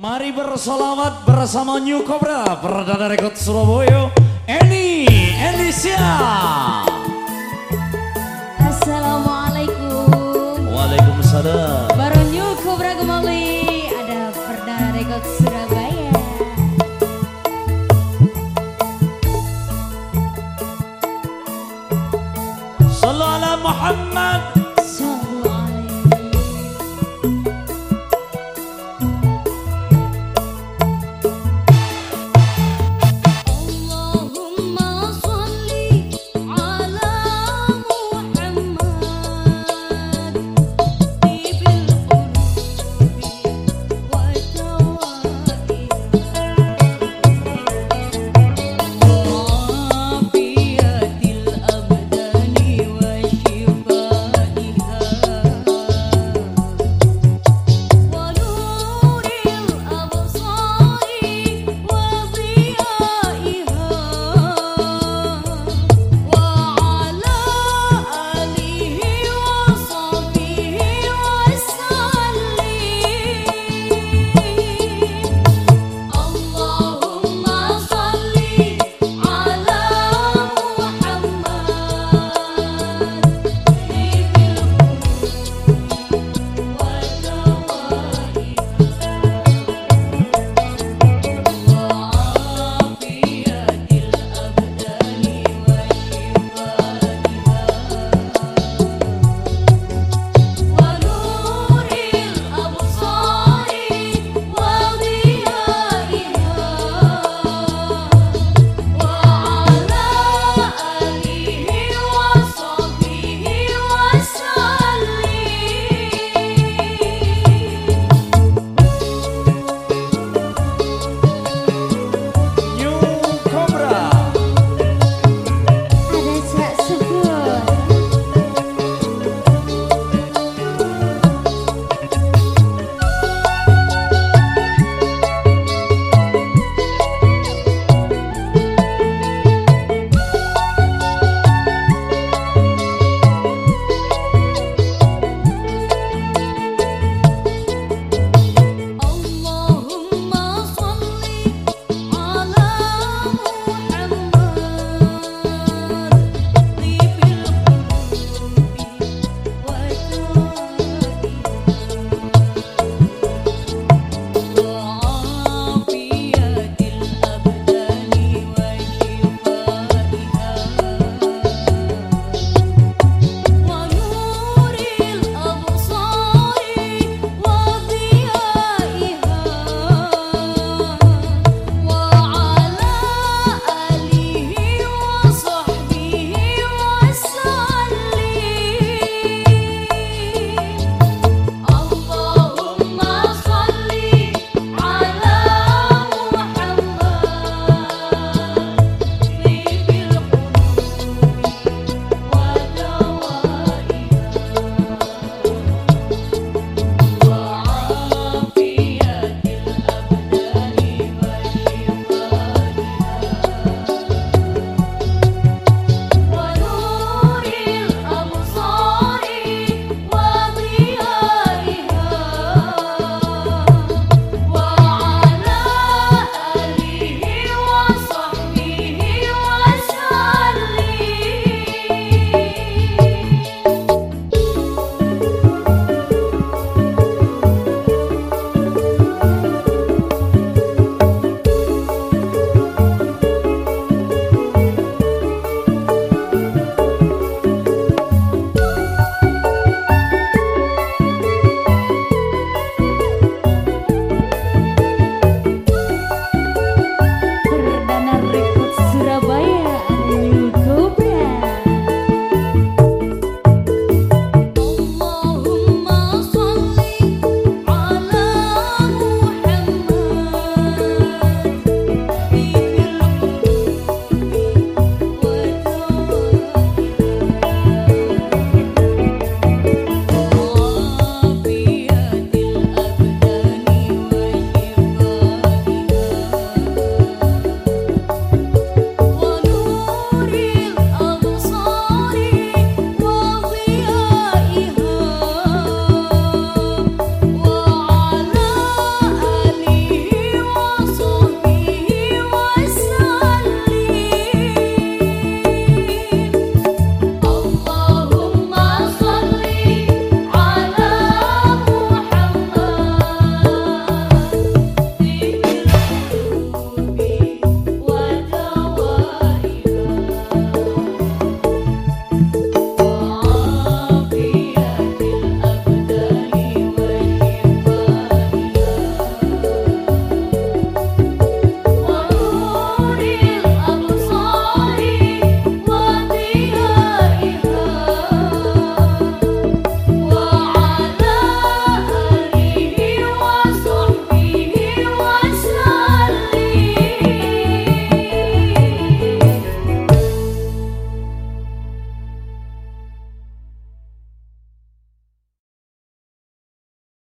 Mari bersolawat bersama New Cobra Perdana Rekod Surabaya Eni Elisia. Assalamualaikum. Waalaikumsalam. Baru New Cobra kembali Ada Perdana Rekod Surabaya. Salam Muhammad